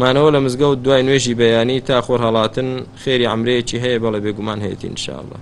مانەوە لە مزگەوت دوای نوێژی بەیانی تا خۆر هەڵاتن خێری ئەمرەیەکی هەیە بەڵە بێگومان هەیەتی انشاءله